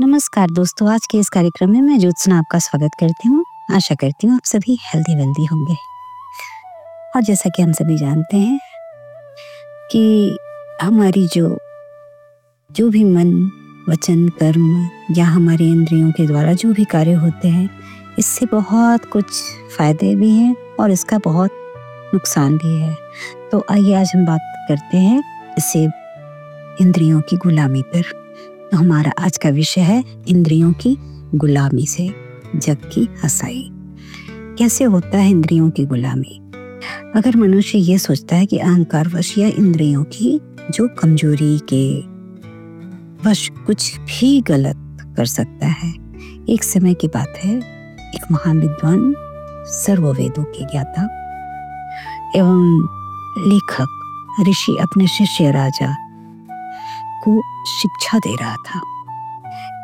नमस्कार दोस्तों, आज के इस कार्यक्रम में मैं ज्योत्सना आपका स्वागत करती हूँ। आशा करती हूँ आप सभी हेल्दी वेल्दी होंगे। और जैसा कि हम सभी जानते हैं कि हमारी जो जो भी मन, वचन, कर्म या हमारे इंद्रियों के द्वारा जो भी कार्य होते हैं, इससे बहुत कुछ फ़ायदे भी हैं और इसका बहुत नुकसान भी है। तो आइए आज हम बात करते हैं इससे इंद्रियों की गुलामी पर। तो हमारा आज का विषय है इंद्रियों की गुलामी से, जग की हसाई। कैसे होता है इंद्रियों की गुलामी? अगर मनुष्य ये सोचता है कि अहंकार वश या इंद्रियों की जो कमज़ोरी के वश कुछ भी गलत कर सकता है, एक समय की बात है, एक महान विद्वान सर्ववेदों के ज्ञाता एवं लेखक ऋषि अपने शिष्य राजा को शिक्षा दे रहा था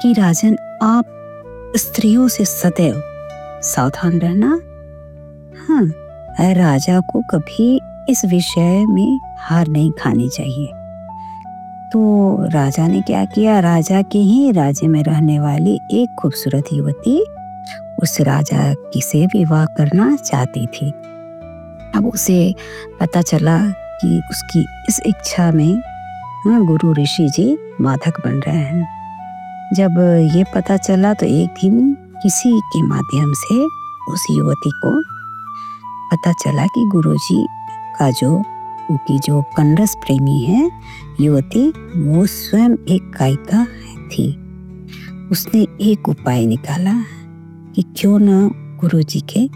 कि राजन, आप स्त्रियों से सदैव सावधान रहना। हाँ राजा को कभी इस विषय में हार नहीं खानी चाहिए। तो राजा ने क्या किया? राजा के ही राज्य में रहने वाली एक खूबसूरत युवती उस राजा की से विवाह करना चाहती थी। अब उसे पता चला कि उसकी इस इच्छा में हाँ गुरु ऋषि जी बाधक बन रहे हैं। जब ये पता चला तो एक दिन किसी के माध्यम से उस युवती को पता चला कि गुरुजी का जो, उनकी जो कन्रस प्रेमी है, युवती, वो स्वयं एक गायिका थी। उसने एक उपाय निकाला कि क्यों न गुरुजी के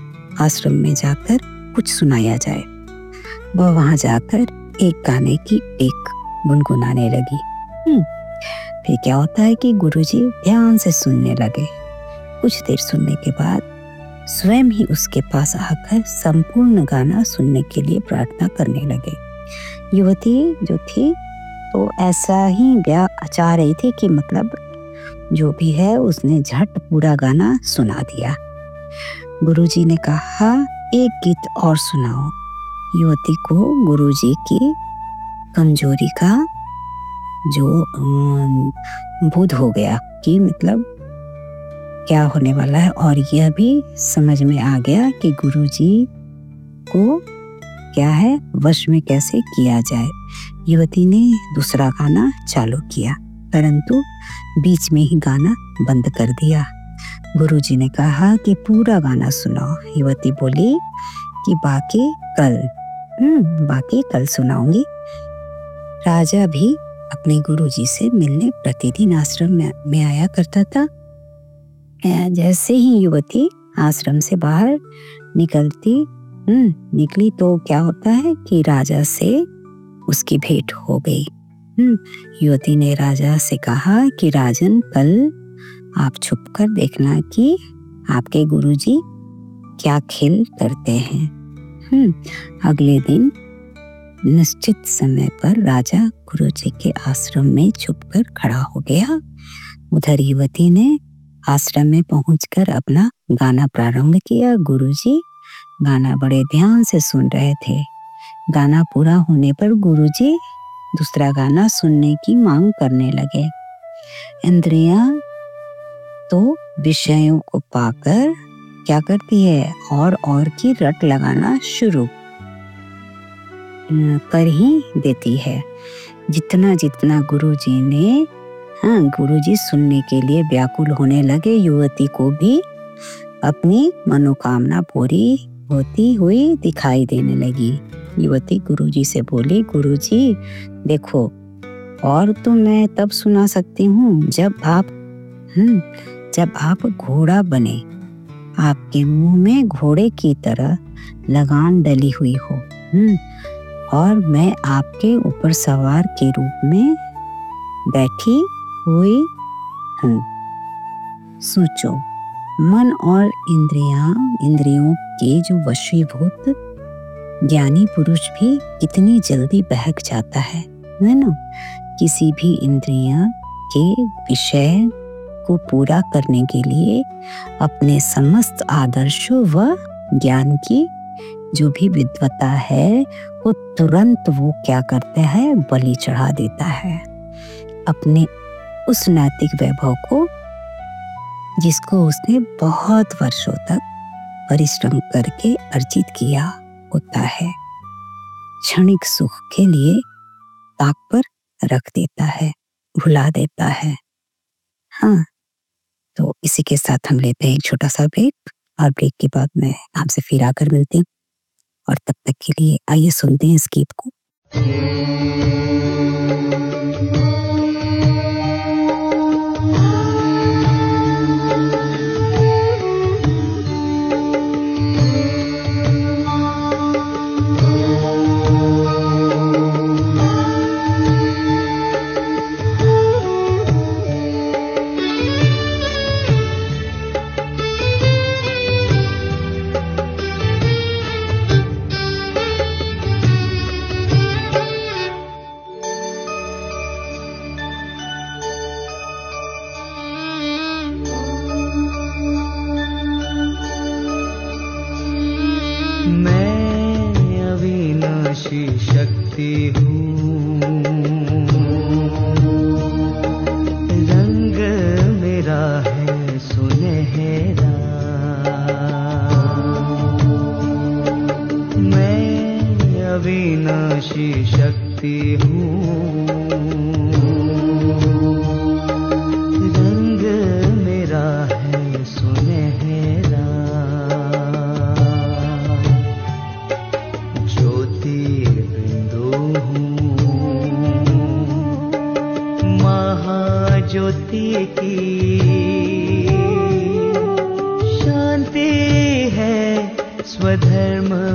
आश्रम में जाकर कुछ सुनाया जाए। वह वहाँ जाकर एक गाने की एक गुनगुनाने लगी। हम्म, फिर क्या होता है कि गुरुजी ध्यान से सुनने लगे। कुछ देर सुनने के बाद स्वयं ही उसके पास आकर संपूर्ण गाना सुनने के लिए प्रार्थना करने लगे। युवती जो थी तो ऐसा ही ब्याह चाह रही थी कि मतलब जो भी है उसने झट पूरा गाना सुना दिया। गुरुजी ने कहा एक गीत और सुनाओ। युवती को गुरुजी की कमज़ोरी का जो बोध हो गया कि मतलब क्या होने वाला है। और यह भी समझ में आ गया कि गुरुजी को क्या है, वश में कैसे किया जाए। युवती ने दूसरा गाना चालू किया, परंतु बीच में ही गाना बंद कर दिया। गुरुजी ने कहा कि पूरा गाना सुनाओ। युवती बोली कि, बाकी कल हम्म बाकी कल सुनाऊँगी। राजा भी अपने गुरुजी से मिलने प्रतिदिन आश्रम में, आया करता था। जैसे ही युवती आश्रम से बाहर निकलती हम्म निकली तो क्या होता है कि राजा से उसकी भेंट हो गई? हम्म युवती ने राजा से कहा कि राजन कल आप छुप कर देखना कि आपके गुरुजी क्या खेल करते हैं। हम्म अगले दिन निश्चित समय पर राजा गुरु जी के आश्रम में छुपकर खड़ा हो गया। उधर युवती ने आश्रम में पहुंचकर अपना गाना प्रारंभ किया। गुरुजी, गाना बड़े ध्यान से सुन रहे थे। गाना पूरा होने पर गुरुजी दूसरा गाना सुनने की मांग करने लगे। इंद्रिया तो विषयों को पाकर क्या करती है? और और की रट लगाना शुरू कर ही देती है। जितना जितना गुरुजी ने हाँ गुरुजी सुनने के लिए व्याकुल होने लगे, युवती को भी अपनी मनोकामना पूरी होती हुई दिखाई देने लगी। युवती गुरुजी से बोली, गुरुजी, देखो, और तो मैं तब सुना सकती हूँ जब आप हम्म जब आप घोड़ा बने। आपके मुँह में घोड़े की तरह लगान डली हुई हो। हम्म और मैं आपके ऊपर सवार के रूप में बैठी हुई हूँ। सोचो, मन और इंद्रिया, इंद्रियों के जो वशीभूत ज्ञानी पुरुष भी कितनी जल्दी बहक जाता है है ना? किसी भी इंद्रिया के विषय को पूरा करने के लिए अपने समस्त आदर्शों व ज्ञान की जो भी विद्वता है वो तुरंत वो क्या करता है? बलि चढ़ा देता है। अपने उस नैतिक वैभव को, जिसको उसने बहुत वर्षों तक परिश्रम करके अर्जित किया होता है, क्षणिक सुख के लिए ताक पर रख देता है, भुला देता है। हाँ तो इसी के साथ हम लेते हैं एक छोटा सा ब्रेक और ब्रेक के बाद मैं आपसे फिर आकर मिलती हूँ। और तब तक के लिए आइए सुनते हैं इस गीत को।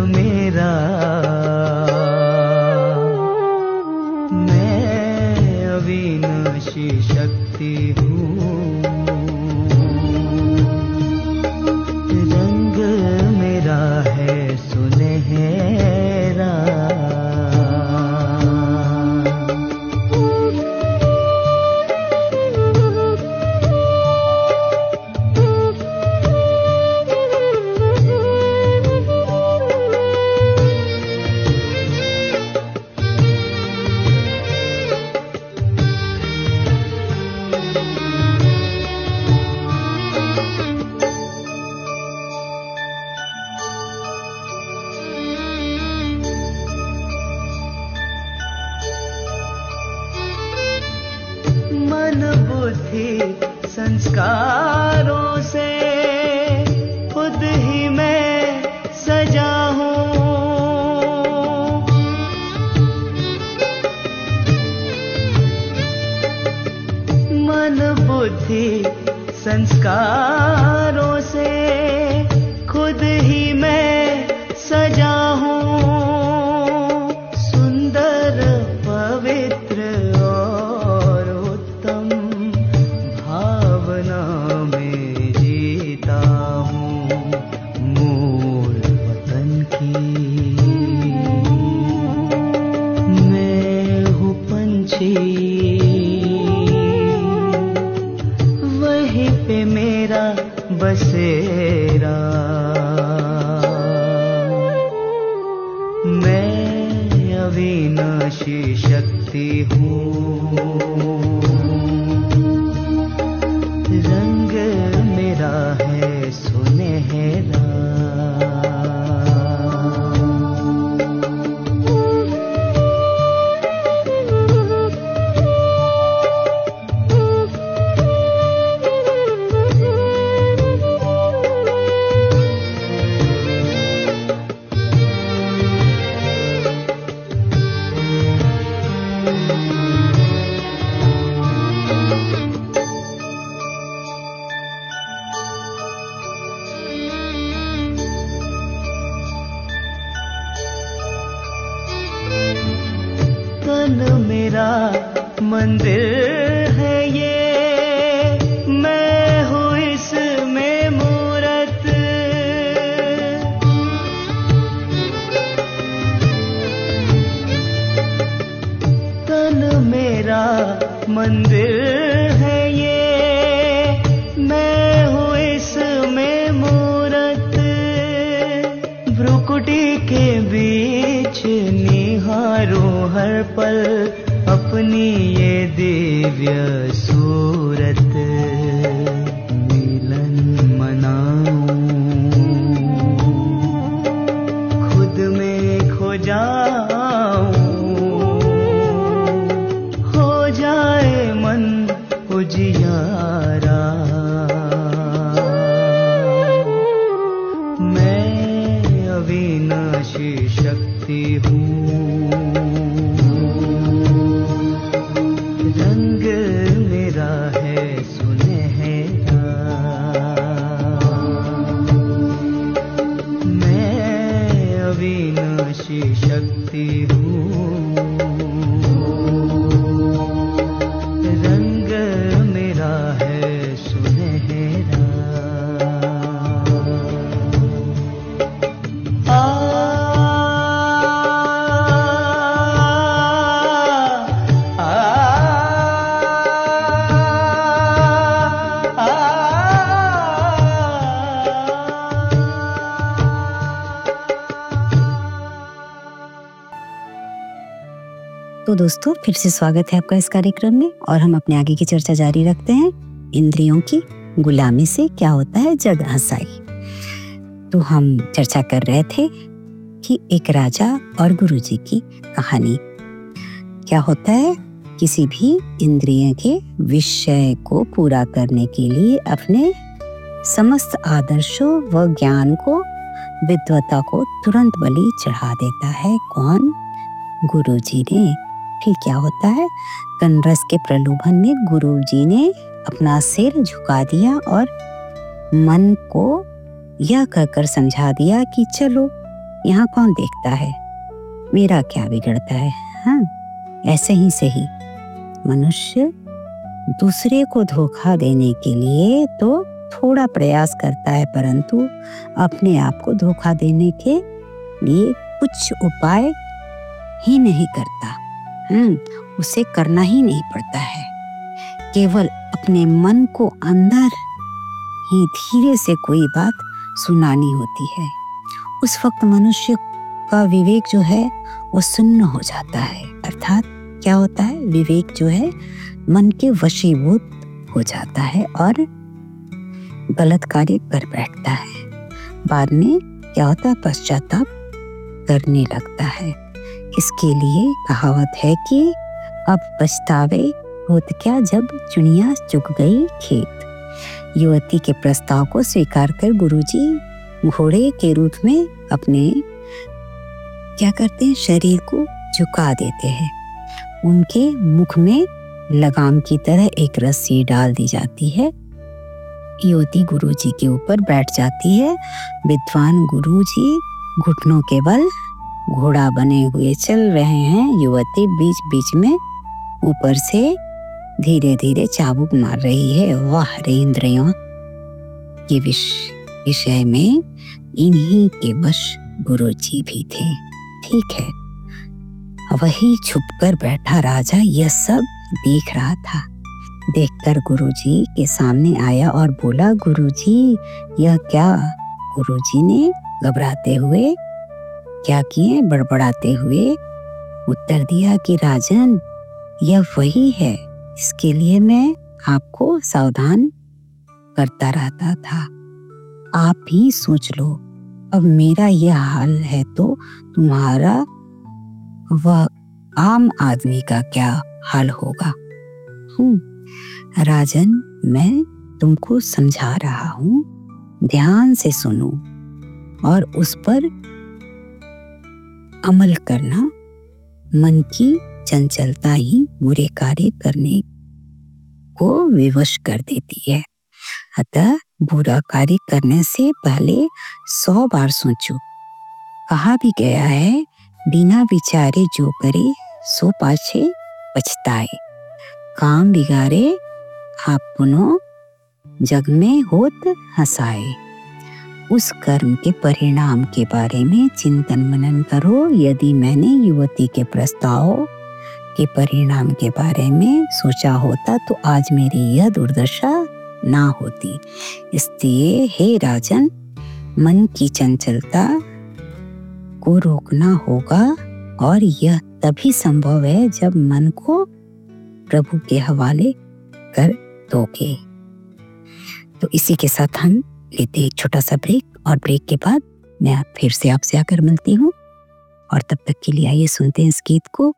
मेरा। मैं अविनाशी शक्ति हूँ। संस्कार टुकड़े के बीच निहारो हर पल अपनी ये दिव्य दोस्तों, फिर से स्वागत है आपका इस कार्यक्रम में और हम अपने आगे की चर्चा जारी रखते हैं। इंद्रियों की गुलामी से क्या होता है? जग हंसाई तो हम चर्चा कर रहे थे कि एक राजा और गुरुजी की कहानी। क्या होता है? किसी भी इंद्रिय के विषय को पूरा करने के लिए अपने समस्त आदर्शों व ज्ञान को विद्वता को तुरंत बलि चढ़ा देता है। कौन? गुरुजी ने। फिर क्या होता है? कनरस के प्रलोभन में गुरुजी ने अपना सिर झुका दिया और मन को यह कहकर समझा दिया कि चलो, यहाँ कौन देखता है? मेरा क्या बिगड़ता है हाँ? ऐसे ही सही। मनुष्य दूसरे को धोखा देने के लिए तो थोड़ा प्रयास करता है, परंतु अपने आप को धोखा देने के लिए कुछ उपाय ही नहीं करता। हम्म उसे करना ही नहीं पड़ता है। केवल अपने मन को अंदर ही धीरे से कोई बात सुनानी होती है। उस वक्त मनुष्य का विवेक जो है, वो सुन्न हो जाता है। अर्थात क्या होता है? विवेक जो है, मन के वशीभूत हो जाता है और गलत कार्य कर बैठता है। बाद में क्या होता है? पश्चाताप करने लगता है। इसके लिए कहावत है कि अब पछतावे होत क्या जब चुनिया चुग गई खेत। युवती के प्रस्ताव को स्वीकार कर गुरुजी घोड़े के रूप में अपने क्या करते हैं, शरीर को झुका देते हैं। उनके मुख में लगाम की तरह एक रस्सी डाल दी जाती है। युवती गुरुजी के ऊपर बैठ जाती है। विद्वान गुरुजी घुटनों के बल घोड़ा बने हुए चल रहे हैं। युवती बीच बीच में ऊपर से धीरे धीरे चाबुक मार रही है। वाह रे इंद्रियों, ये विषय में इन्हीं के वश गुरु जी भी थे। ठीक है, वही छुपकर बैठा राजा यह सब देख रहा था। देखकर गुरुजी के सामने आया और बोला, गुरुजी, यह क्या गुरुजी ने घबराते हुए क्या किए बड़बड़ाते हुए? उत्तर दिया कि, राजन, यह वही है। इसके लिए मैं आपको सावधान करता रहता था। आप भी सोच लो। अब मेरा यह हाल है तो तुम्हारा वह आम आदमी का क्या हाल होगा? हूँ। राजन, मैं तुमको समझा रहा हूँ। ध्यान से सुनो। और उस पर अमल करना, मन की चंचलता ही बुरे कार्य करने को विवश कर देती है। अतः बुरा कार्य करने से पहले सौ बार सोचो। कहा भी गया है, बिना विचारे जो करे, सो पाछे पछताए। काम बिगाड़े, आप जग में होत हंसाए। उस कर्म के परिणाम के बारे में चिंतन मनन करो। यदि मैंने युवती के प्रस्ताव के परिणाम के बारे में सोचा होता तो आज मेरी यह दुर्दशा ना होती। इसलिए हे राजन, मन की चंचलता को रोकना होगा और यह तभी संभव है जब मन को प्रभु के हवाले कर दोगे। तो इसी के साथ हम लेते एक छोटा सा ब्रेक और ब्रेक के बाद मैं फिर से आपसे आकर मिलती हूँ। और तब तक के लिए आइए सुनते हैं इस गीत को।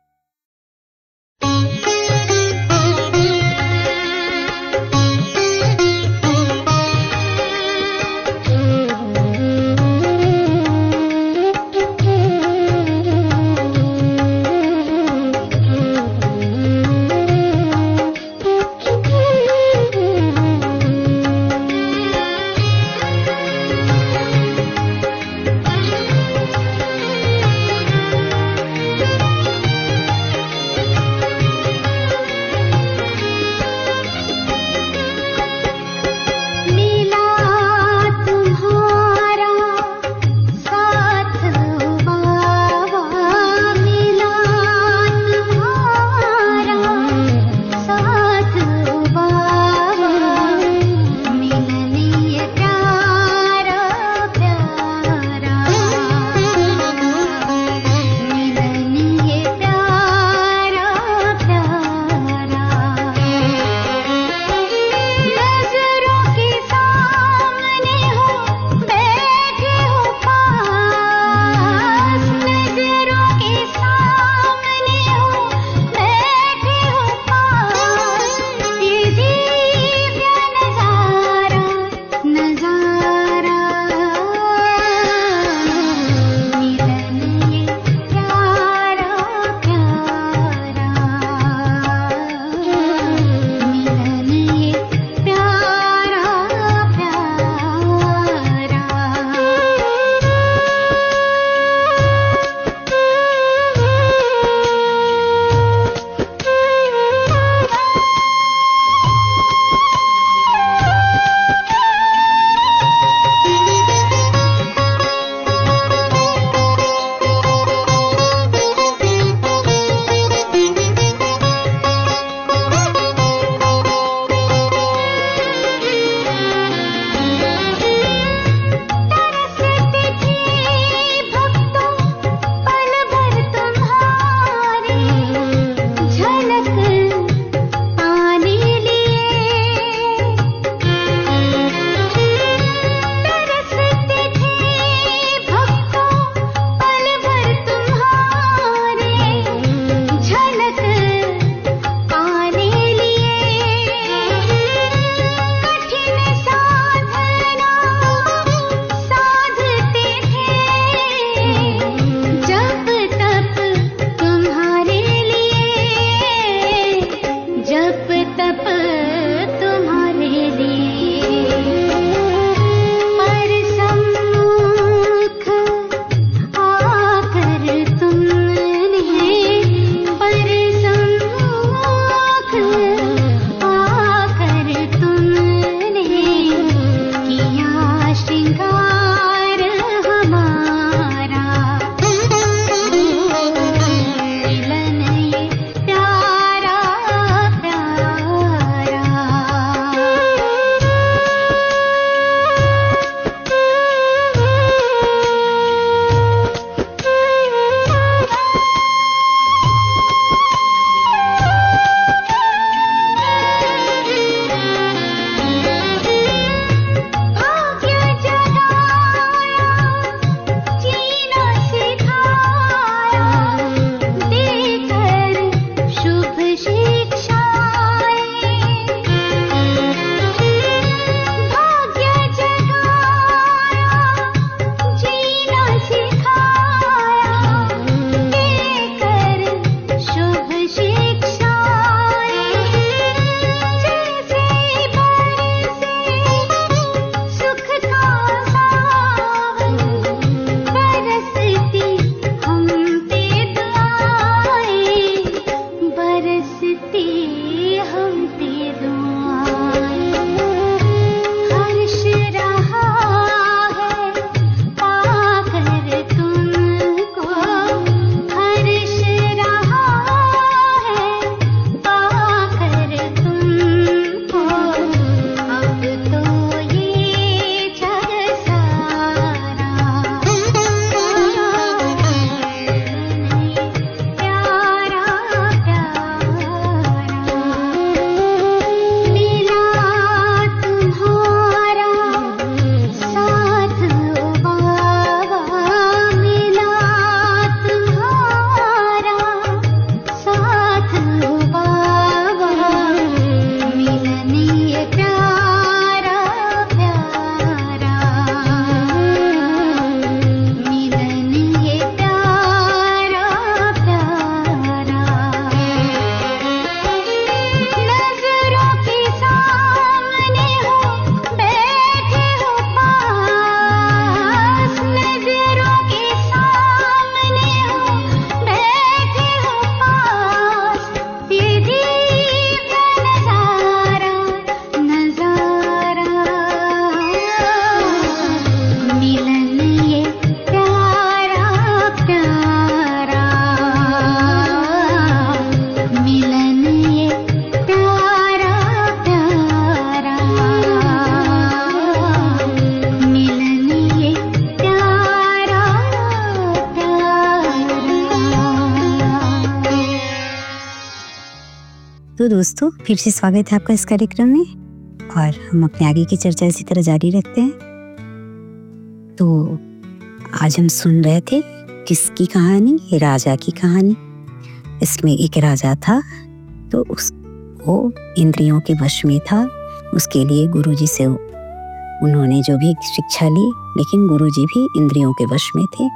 दोस्तों, फिर से स्वागत है आपका इस कार्यक्रम में। और हम अपने आगे की चर्चा इसी तरह जारी रखते हैं। तो आज हम सुन रहे थे, किसकी कहानी? राजा की कहानी। इसमें एक राजा था तो उस, वो इंद्रियों के वश में था। उसके लिए गुरुजी से उन्होंने जो भी शिक्षा ली, लेकिन गुरुजी भी इंद्रियों के वश में थे।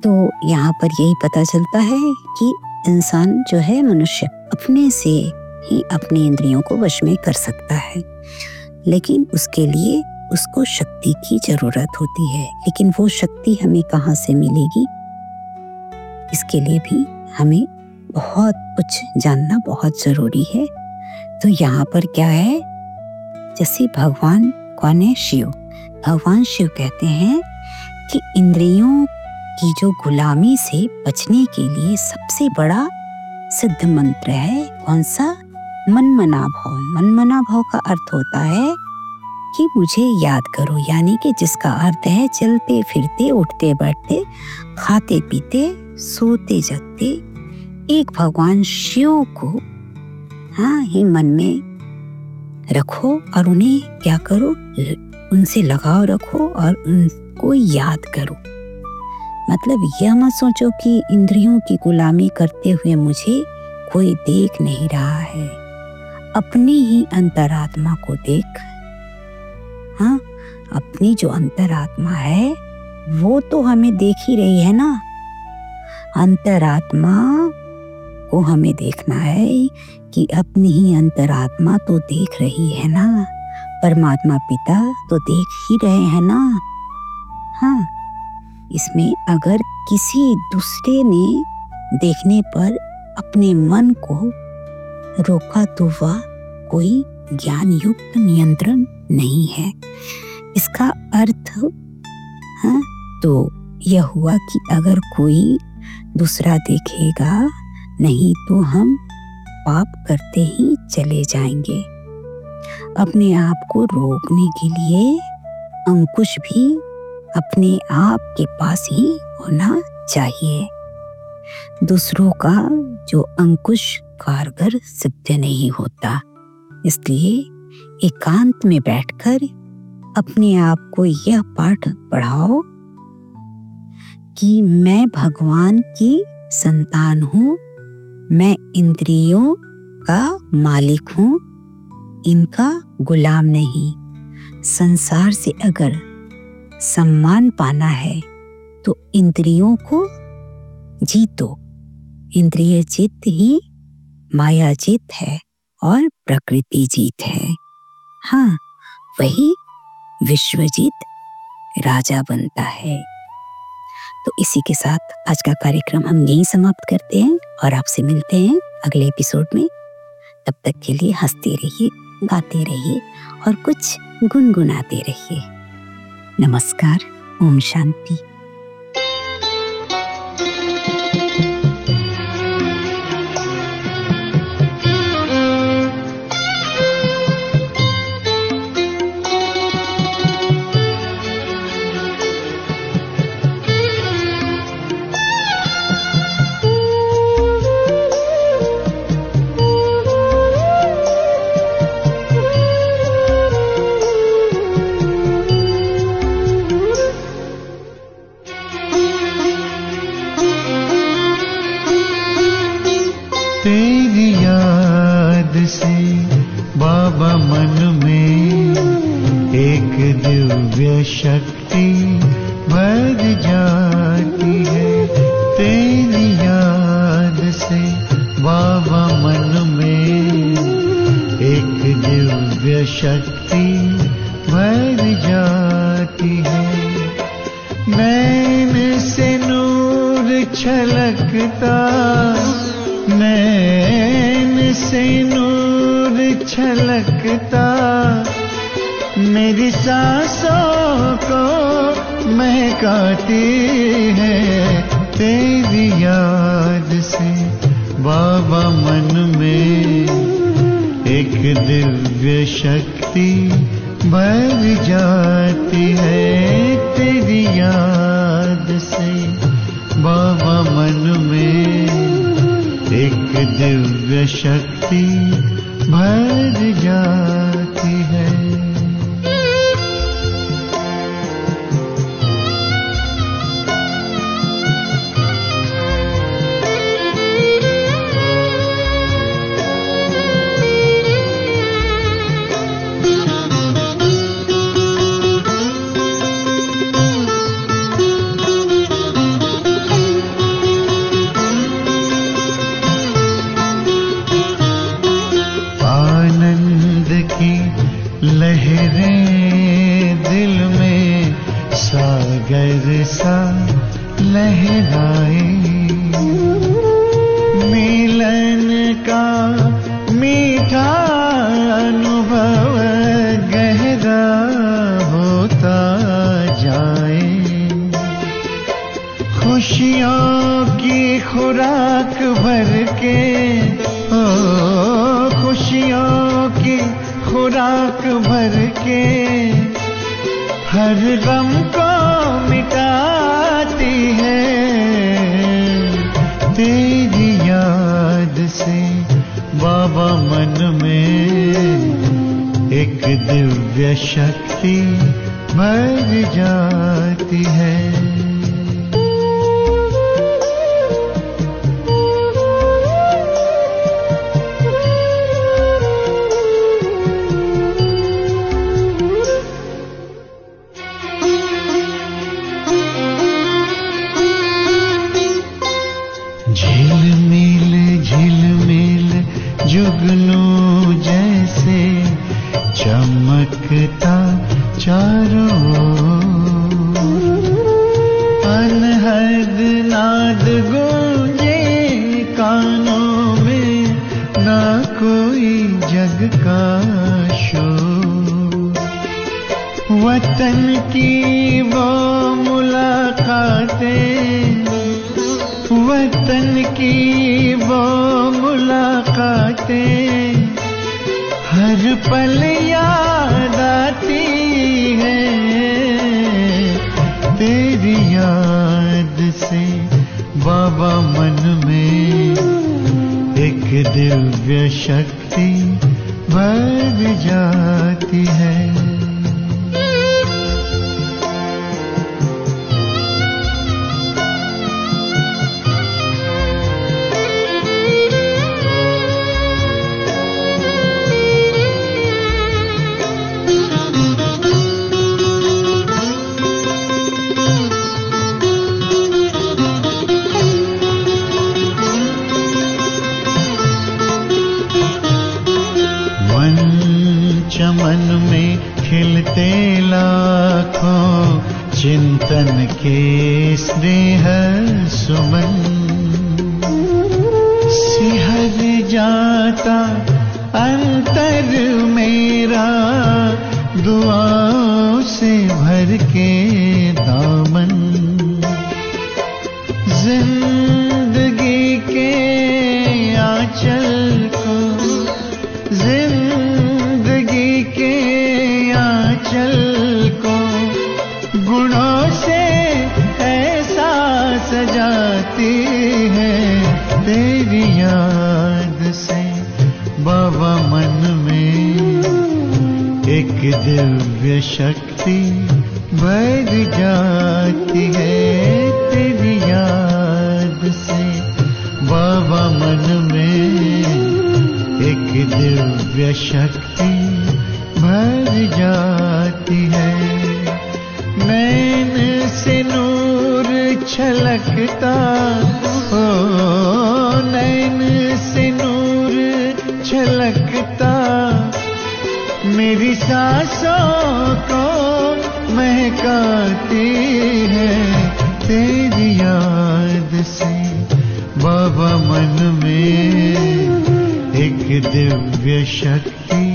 तो यहाँ पर यही पता चलता है कि इंसान जो है मनुष्य अपने से ही अपनी इंद्रियों को वश में कर सकता है। लेकिन उसके लिए उसको शक्ति की ज़रूरत होती है। लेकिन वो शक्ति हमें कहाँ से मिलेगी? इसके लिए भी हमें बहुत कुछ जानना बहुत ज़रूरी है। तो यहाँ पर क्या है? जैसे भगवान, कौन है? शिव। भगवान शिव कहते हैं कि इंद्रियों की जो गुलामी से बचने के लिए सबसे बड़ा सिद्ध मंत्र है, कौन सा? मन मना भाव। मन मना भाव का अर्थ होता है कि मुझे याद करो, यानी कि जिसका अर्थ है चलते, फिरते, उठते, बैठते, खाते, पीते, सोते, जगते। एक भगवान शिव को हाँ ही मन में रखो और उन्हें क्या करो? उनसे लगाव रखो और उनको याद करो। मतलब यह मत सोचो कि इंद्रियों की गुलामी करते हुए मुझे कोई देख नहीं रहा है। अपनी ही अंतरात्मा को देख। हाँ अपनी जो अंतरात्मा है, वो तो हमें देख ही रही है ना। अंतरात्मा को हमें देखना है कि अपनी ही अंतरात्मा तो देख रही है ना। परमात्मा पिता तो देख ही रहे हैं ना। हाँ इसमें अगर किसी दूसरे ने देखने पर अपने मन को रोका तो वह कोई ज्ञान युक्त नियंत्रण नहीं है। इसका अर्थ हाँ तो यह हुआ कि अगर कोई दूसरा देखेगा, नहीं तो हम पाप करते ही चले जाएँगे। अपने आप को रोकने के लिए अंकुश भी अपने आप के पास ही होना चाहिए। दूसरों का जो अंकुश कारगर सिद्ध नहीं होता। इसलिए एकांत में बैठकर अपने आप को यह पाठ पढ़ाओ कि मैं भगवान की संतान हूँ, मैं इंद्रियों का मालिक हूँ, इनका गुलाम नहीं। संसार से अगर सम्मान पाना है तो इंद्रियों को जीतो। इंद्रिय जीत ही माया जीत है और प्रकृति जीत है। हाँ वही विश्वजीत राजा बनता है। तो इसी के साथ आज का कार्यक्रम हम यहीं समाप्त करते हैं और आपसे मिलते हैं अगले एपिसोड में। तब तक के लिए हँसते रहिए, गाते रहिए और कुछ गुनगुनाते रहिए। नमस्कार ओम शांति। झलकता नैन से नूर छलकता। मेरी सांसों को महकाती है तेरी याद से। बाबा मन में एक दिव्य शक्ति भर जाती है तेरी याद से। मन में एक दिव्य शक्ति भर जाती है। एक दिव्य शक्ति मर जाती है। हर पल याद आती है। तेरी याद से बाबा मन में एक दिव्य शक्ति भर जाती है। मेरा दुआओं से भर के शक्ति भर जाती है तेरी याद से। बाबा मन में एक दिव्य शक्ति भर जाती है। नैन से नूर छलकता हो। नैन से नूर छलकता मेरी सांसों को महकाती है तेरी याद से। बाबा मन में एक दिव्य शक्ति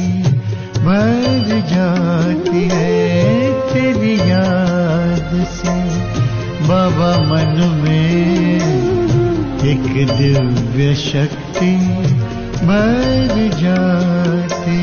भर जाती है तेरी याद से। बाबा मन में एक दिव्य शक्ति भर जाती